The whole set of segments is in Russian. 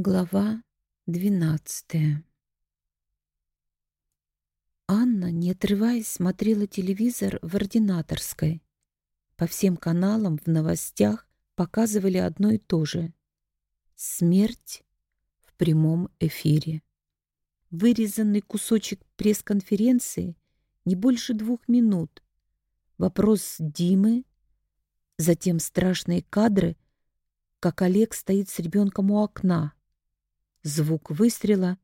Глава двенадцатая Анна, не отрываясь, смотрела телевизор в ординаторской. По всем каналам в новостях показывали одно и то же. Смерть в прямом эфире. Вырезанный кусочек пресс-конференции не больше двух минут. Вопрос Димы, затем страшные кадры, как Олег стоит с ребенком у окна — Звук выстрела.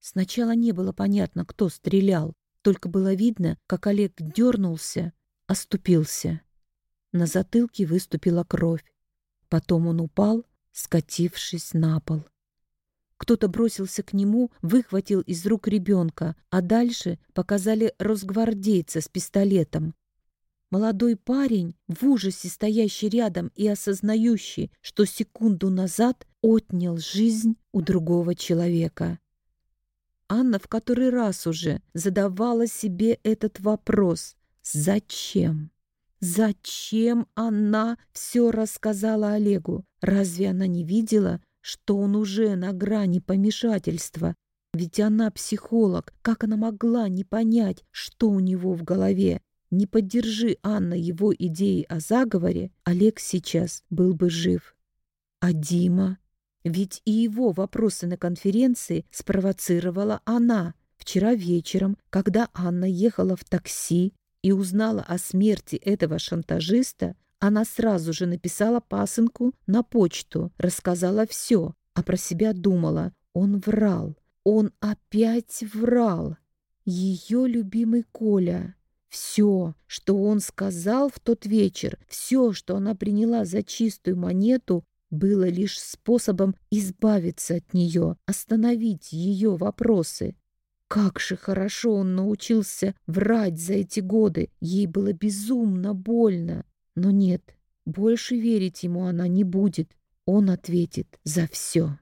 Сначала не было понятно, кто стрелял, только было видно, как Олег дернулся, оступился. На затылке выступила кровь. Потом он упал, скатившись на пол. Кто-то бросился к нему, выхватил из рук ребенка, а дальше показали росгвардейца с пистолетом. Молодой парень, в ужасе стоящий рядом и осознающий, что секунду назад отнял жизнь у другого человека. Анна в который раз уже задавала себе этот вопрос. Зачем? Зачем она все рассказала Олегу? Разве она не видела, что он уже на грани помешательства? Ведь она психолог. Как она могла не понять, что у него в голове? Не поддержи Анна его идеи о заговоре, Олег сейчас был бы жив. А Дима? Ведь и его вопросы на конференции спровоцировала она. Вчера вечером, когда Анна ехала в такси и узнала о смерти этого шантажиста, она сразу же написала пасынку на почту, рассказала все, а про себя думала, он врал, он опять врал. Ее любимый Коля. Все, что он сказал в тот вечер, все, что она приняла за чистую монету, было лишь способом избавиться от нее, остановить ее вопросы. Как же хорошо он научился врать за эти годы. Ей было безумно больно. Но нет, больше верить ему она не будет. Он ответит за все.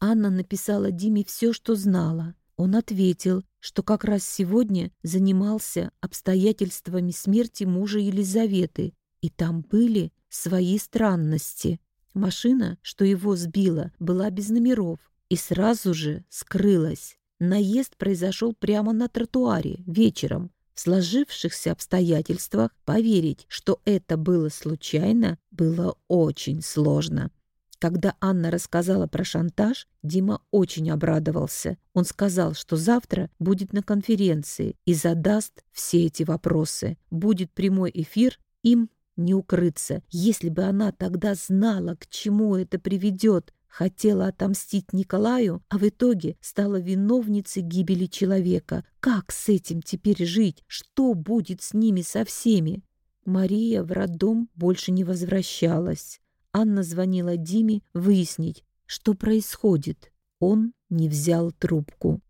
Анна написала Диме все, что знала. Он ответил, что как раз сегодня занимался обстоятельствами смерти мужа Елизаветы, и там были свои странности. Машина, что его сбила, была без номеров и сразу же скрылась. Наезд произошел прямо на тротуаре вечером. В сложившихся обстоятельствах поверить, что это было случайно, было очень сложно. Когда Анна рассказала про шантаж, Дима очень обрадовался. Он сказал, что завтра будет на конференции и задаст все эти вопросы. Будет прямой эфир, им не укрыться. Если бы она тогда знала, к чему это приведет, хотела отомстить Николаю, а в итоге стала виновницей гибели человека. Как с этим теперь жить? Что будет с ними со всеми? Мария в роддом больше не возвращалась. Анна звонила Диме выяснить, что происходит. Он не взял трубку.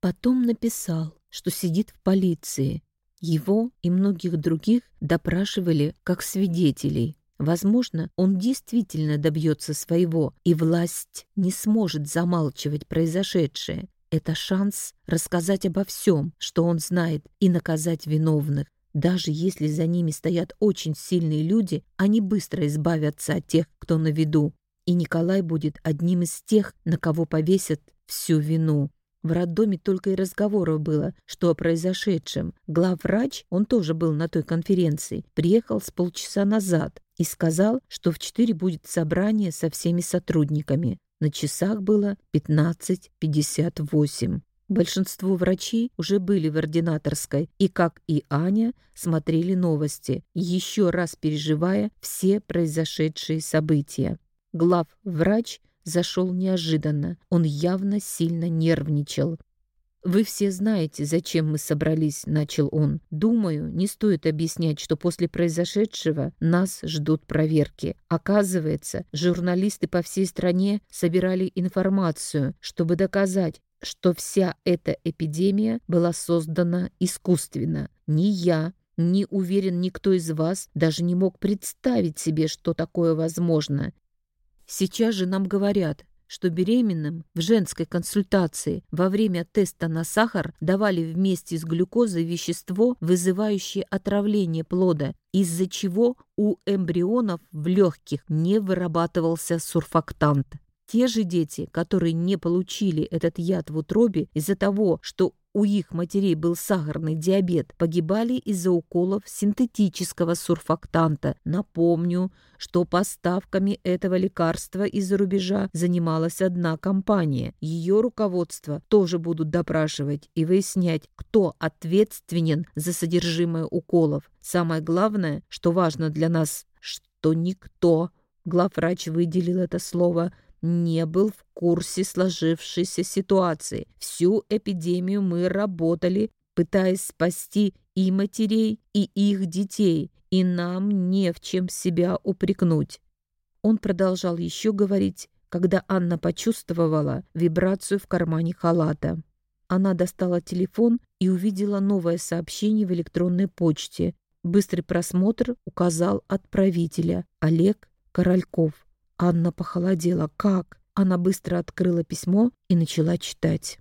Потом написал, что сидит в полиции, его и многих других допрашивали как свидетелей. Возможно, он действительно добьется своего, и власть не сможет замалчивать произошедшее. Это шанс рассказать обо всем, что он знает, и наказать виновных. Даже если за ними стоят очень сильные люди, они быстро избавятся от тех, кто на виду. И Николай будет одним из тех, на кого повесят всю вину. В роддоме только и разговоров было, что о произошедшем. Главврач, он тоже был на той конференции, приехал с полчаса назад и сказал, что в четыре будет собрание со всеми сотрудниками. На часах было 15.58. Большинство врачей уже были в ординаторской и, как и Аня, смотрели новости, еще раз переживая все произошедшие события. Главврач зашел неожиданно. Он явно сильно нервничал. «Вы все знаете, зачем мы собрались», — начал он. «Думаю, не стоит объяснять, что после произошедшего нас ждут проверки. Оказывается, журналисты по всей стране собирали информацию, чтобы доказать, что вся эта эпидемия была создана искусственно. Ни я, не уверен никто из вас даже не мог представить себе, что такое возможно. Сейчас же нам говорят, что беременным в женской консультации во время теста на сахар давали вместе с глюкозой вещество, вызывающее отравление плода, из-за чего у эмбрионов в легких не вырабатывался сурфактант. те же дети, которые не получили этот яд в утробе из-за того, что у их матерей был сахарный диабет, погибали из-за уколов синтетического сурфактанта. Напомню, что поставками этого лекарства из-за рубежа занималась одна компания. Ее руководство тоже будут допрашивать и выяснять, кто ответственен за содержимое уколов. Самое главное, что важно для нас, что никто, главврач выделил это слово, не был в курсе сложившейся ситуации. Всю эпидемию мы работали, пытаясь спасти и матерей, и их детей, и нам не в чем себя упрекнуть. Он продолжал еще говорить, когда Анна почувствовала вибрацию в кармане халата. Она достала телефон и увидела новое сообщение в электронной почте. Быстрый просмотр указал отправителя Олег Корольков. Анна похолодела. Как? Она быстро открыла письмо и начала читать.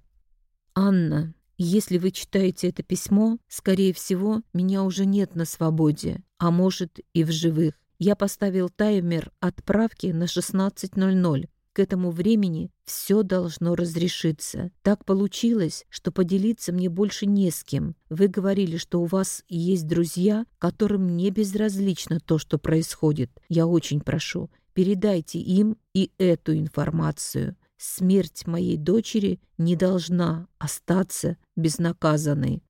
«Анна, если вы читаете это письмо, скорее всего, меня уже нет на свободе, а может и в живых. Я поставил таймер отправки на 16.00. К этому времени все должно разрешиться. Так получилось, что поделиться мне больше не с кем. Вы говорили, что у вас есть друзья, которым не безразлично то, что происходит. Я очень прошу, Передайте им и эту информацию. Смерть моей дочери не должна остаться безнаказанной.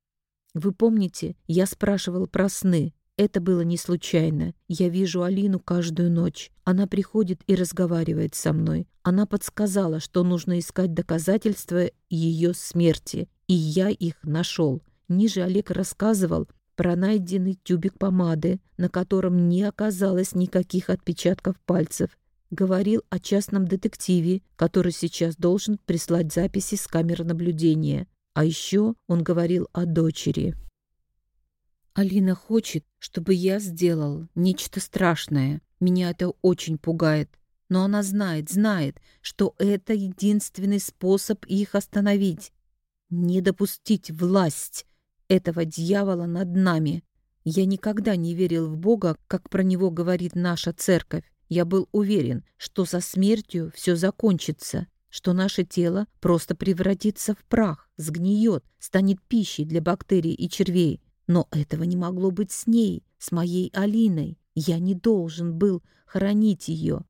Вы помните, я спрашивал про сны. Это было не случайно. Я вижу Алину каждую ночь. Она приходит и разговаривает со мной. Она подсказала, что нужно искать доказательства ее смерти, и я их нашел. Ниже Олег рассказывал, про найденный тюбик помады, на котором не оказалось никаких отпечатков пальцев. Говорил о частном детективе, который сейчас должен прислать записи с камер наблюдения. А еще он говорил о дочери. «Алина хочет, чтобы я сделал нечто страшное. Меня это очень пугает. Но она знает, знает, что это единственный способ их остановить. Не допустить власть, этого дьявола над нами. Я никогда не верил в Бога, как про него говорит наша церковь. Я был уверен, что со смертью все закончится, что наше тело просто превратится в прах, сгниет, станет пищей для бактерий и червей. Но этого не могло быть с ней, с моей Алиной. Я не должен был хоронить ее.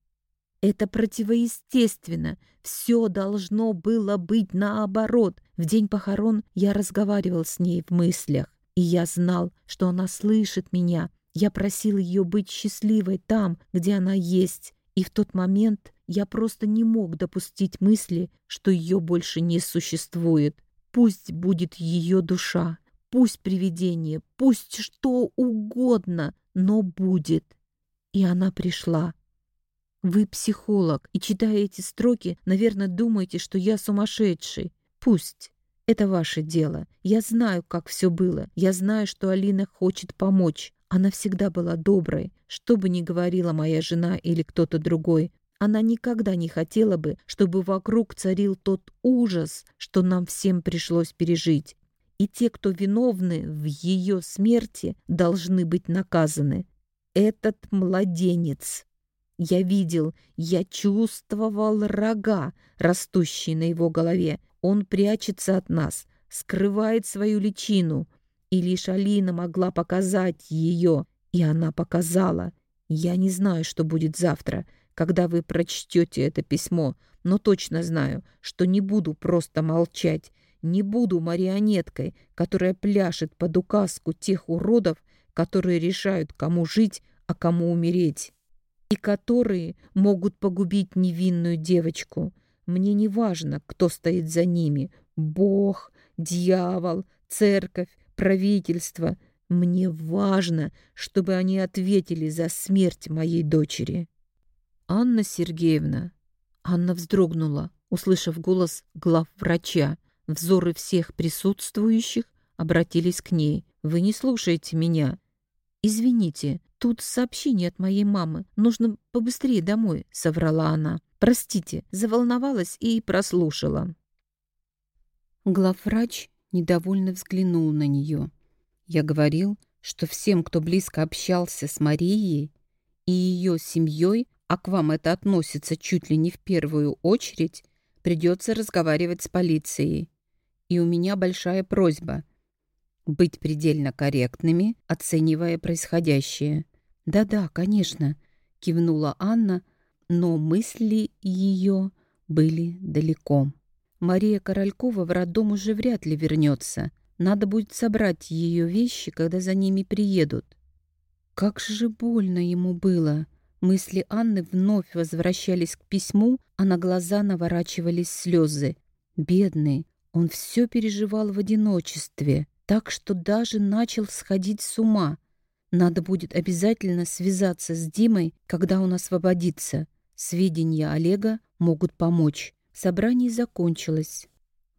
Это противоестественно. Все должно было быть наоборот. В день похорон я разговаривал с ней в мыслях, и я знал, что она слышит меня. Я просил ее быть счастливой там, где она есть, и в тот момент я просто не мог допустить мысли, что ее больше не существует. Пусть будет ее душа, пусть привидение, пусть что угодно, но будет. И она пришла. Вы психолог, и читая эти строки, наверное, думаете, что я сумасшедший. Пусть. Это ваше дело. Я знаю, как все было. Я знаю, что Алина хочет помочь. Она всегда была доброй. Что бы ни говорила моя жена или кто-то другой, она никогда не хотела бы, чтобы вокруг царил тот ужас, что нам всем пришлось пережить. И те, кто виновны в ее смерти, должны быть наказаны. Этот младенец я видел, я чувствовал рога, растущие на его голове. Он прячется от нас, скрывает свою личину. И лишь Алина могла показать ее, и она показала. Я не знаю, что будет завтра, когда вы прочтете это письмо, но точно знаю, что не буду просто молчать, не буду марионеткой, которая пляшет под указку тех уродов, которые решают, кому жить, а кому умереть и которые могут погубить невинную девочку. Мне не важно, кто стоит за ними — Бог, дьявол, церковь, правительство. Мне важно, чтобы они ответили за смерть моей дочери. Анна Сергеевна. Анна вздрогнула, услышав голос главврача. Взоры всех присутствующих обратились к ней. «Вы не слушаете меня. Извините, «Тут сообщение от моей мамы. Нужно побыстрее домой», — соврала она. «Простите, заволновалась и прослушала». Главврач недовольно взглянул на нее. Я говорил, что всем, кто близко общался с Марией и ее семьей, а к вам это относится чуть ли не в первую очередь, придется разговаривать с полицией. И у меня большая просьба — быть предельно корректными, оценивая происходящее. «Да-да, конечно», — кивнула Анна, но мысли ее были далеко. Мария Королькова в роддом уже вряд ли вернется. Надо будет собрать ее вещи, когда за ними приедут. Как же больно ему было. Мысли Анны вновь возвращались к письму, а на глаза наворачивались слезы. Бедный, он все переживал в одиночестве, так что даже начал сходить с ума. Надо будет обязательно связаться с Димой, когда он освободится. Сведения Олега могут помочь. Собрание закончилось.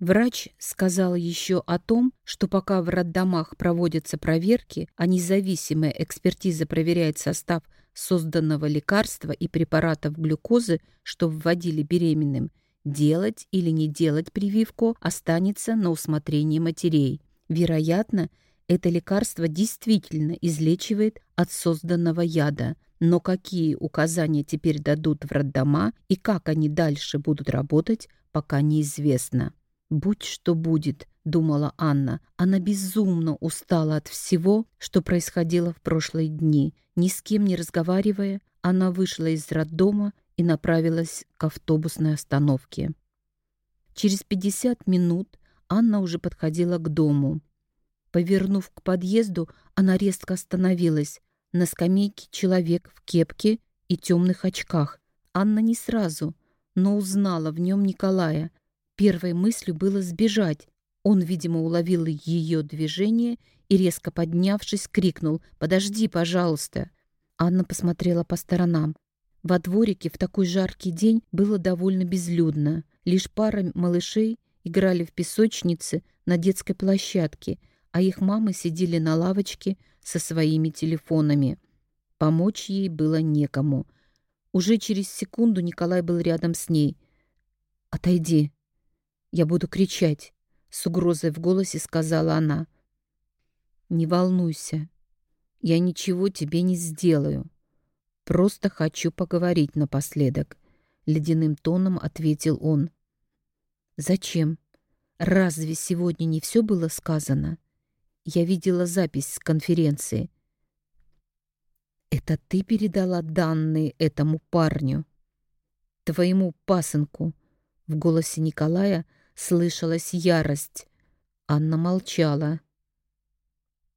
Врач сказал еще о том, что пока в роддомах проводятся проверки, а независимая экспертиза проверяет состав созданного лекарства и препаратов глюкозы, что вводили беременным, делать или не делать прививку останется на усмотрении матерей. Вероятно, это лекарство действительно излечивает от созданного яда, но какие указания теперь дадут в роддома и как они дальше будут работать, пока неизвестно. «Будь что будет», — думала Анна. Она безумно устала от всего, что происходило в прошлые дни. Ни с кем не разговаривая, она вышла из роддома и направилась к автобусной остановке. Через 50 минут Анна уже подходила к дому. Повернув к подъезду, она резко остановилась. На скамейке человек в кепке и темных очках. Анна не сразу, но узнала в нем Николая. Первой мыслью было сбежать. Он, видимо, уловил ее движение и, резко поднявшись, крикнул «Подожди, пожалуйста!». Анна посмотрела по сторонам. Во дворике в такой жаркий день было довольно безлюдно. Лишь пара малышей играли в песочнице на детской площадке, а их мамы сидели на лавочке со своими телефонами. Помочь ей было некому. Уже через секунду Николай был рядом с ней. «Отойди. Я буду кричать», — с угрозой в голосе сказала она. «Не волнуйся. Я ничего тебе не сделаю. Просто хочу поговорить напоследок», — ледяным тоном ответил он. «Зачем? Разве сегодня не все было сказано?» Я видела запись с конференции. Это ты передала данные этому парню? Твоему пасынку? В голосе Николая слышалась ярость. Анна молчала.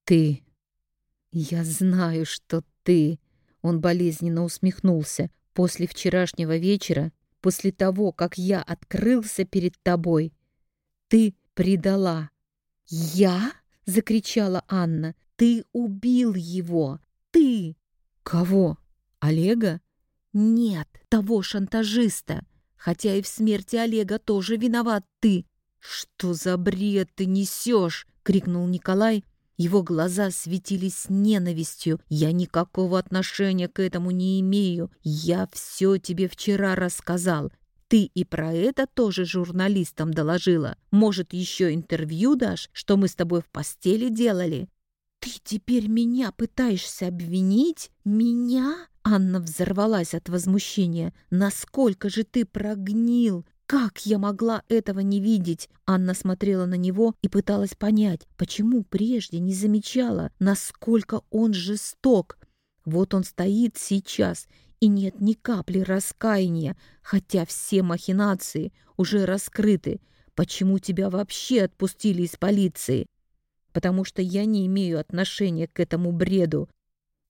Ты. Я знаю, что ты. Он болезненно усмехнулся. После вчерашнего вечера, после того, как я открылся перед тобой, ты предала. Я? — закричала Анна. «Ты убил его! Ты!» «Кого? Олега?» «Нет, того шантажиста. Хотя и в смерти Олега тоже виноват ты». «Что за бред ты несешь?» — крикнул Николай. Его глаза светились ненавистью. «Я никакого отношения к этому не имею. Я все тебе вчера рассказал. Ты и про это тоже журналистам доложила. Может, еще интервью дашь, что мы с тобой в постели делали? Ты теперь меня пытаешься обвинить? Меня? Анна взорвалась от возмущения. Насколько же ты прогнил? Как я могла этого не видеть? Анна смотрела на него и пыталась понять, почему прежде не замечала, насколько он жесток. Вот он стоит сейчас и нет ни капли раскаяния, хотя все махинации уже раскрыты. Почему тебя вообще отпустили из полиции? Потому что я не имею отношения к этому бреду,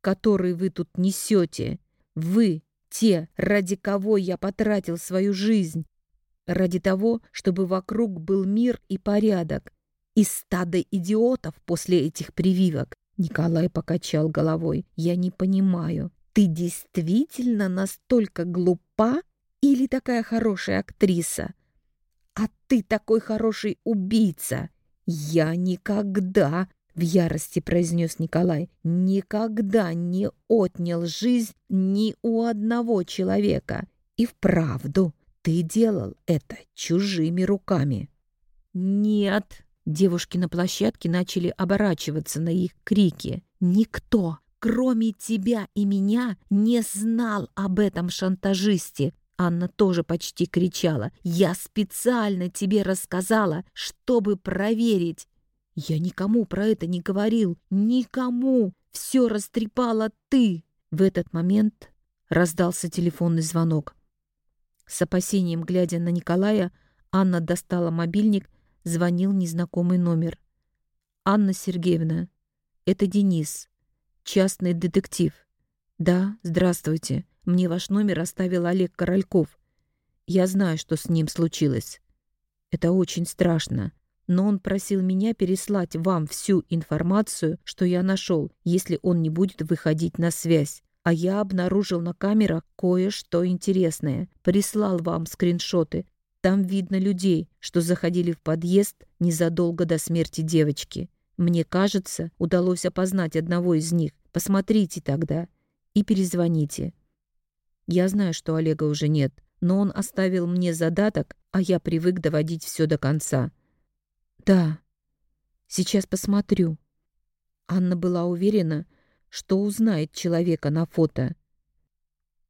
который вы тут несете. Вы те, ради кого я потратил свою жизнь. Ради того, чтобы вокруг был мир и порядок. И стадо идиотов после этих прививок. Николай покачал головой. Я не понимаю, ты действительно настолько глупа или такая хорошая актриса? А ты такой хороший убийца. Я никогда, в ярости произнес Николай, никогда не отнял жизнь ни у одного человека. И вправду, ты делал это чужими руками. Нет, девушки на площадке начали оборачиваться на их крики. Никто, кроме тебя и меня, не знал об этом шантажисте. Анна тоже почти кричала. «Я специально тебе рассказала, чтобы проверить». «Я никому про это не говорил. Никому. Все растрепала ты». В этот момент раздался телефонный звонок. С опасением глядя на Николая, Анна достала мобильник, звонил незнакомый номер. «Анна Сергеевна, это Денис, частный детектив». «Да, здравствуйте. Мне ваш номер оставил Олег Корольков. Я знаю, что с ним случилось. Это очень страшно. Но он просил меня переслать вам всю информацию, что я нашел, если он не будет выходить на связь. А я обнаружил на камерах кое-что интересное. Прислал вам скриншоты. Там видно людей, что заходили в подъезд незадолго до смерти девочки. Мне кажется, удалось опознать одного из них. Посмотрите тогда и перезвоните. Я знаю, что Олега уже нет, но он оставил мне задаток, а я привык доводить все до конца. Да, сейчас посмотрю. Анна была уверена, что узнает человека на фото.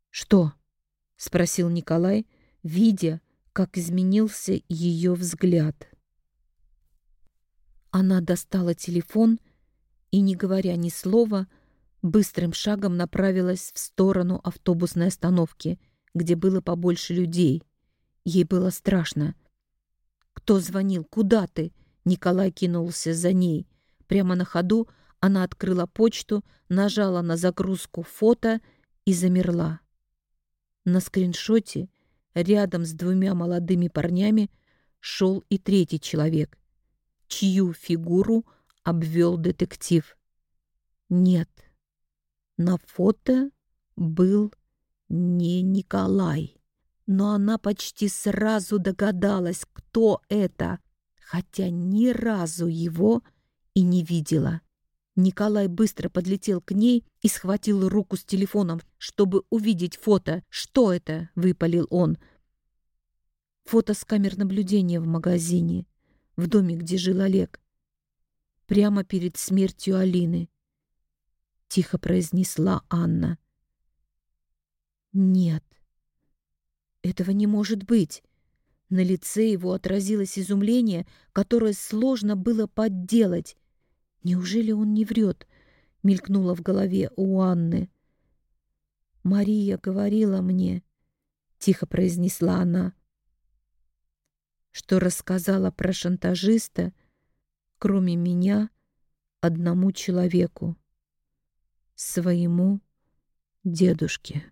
«Что?» — спросил Николай, видя, как изменился ее взгляд. Она достала телефон и, не говоря ни слова, быстрым шагом направилась в сторону автобусной остановки, где было побольше людей. Ей было страшно. «Кто звонил? Куда ты?» Николай кинулся за ней. Прямо на ходу она открыла почту, нажала на загрузку фото и замерла. На скриншоте рядом с двумя молодыми парнями шел и третий человек, чью фигуру обвел детектив. Нет, на фото был не Николай. Но она почти сразу догадалась, кто это, хотя ни разу его и не видела. Николай быстро подлетел к ней и схватил руку с телефоном, чтобы увидеть фото. «Что это?» — выпалил он. Фото с камер наблюдения в магазине, в доме, где жил Олег. Прямо перед смертью Алины тихо произнесла Анна. Нет. Этого не может быть. На лице его отразилось изумление, которое сложно было подделать. Неужели он не врет? Мелькнуло в голове у Анны. Мария говорила мне, тихо произнесла она, что рассказала про шантажиста, кроме меня, одному человеку своему дедушке.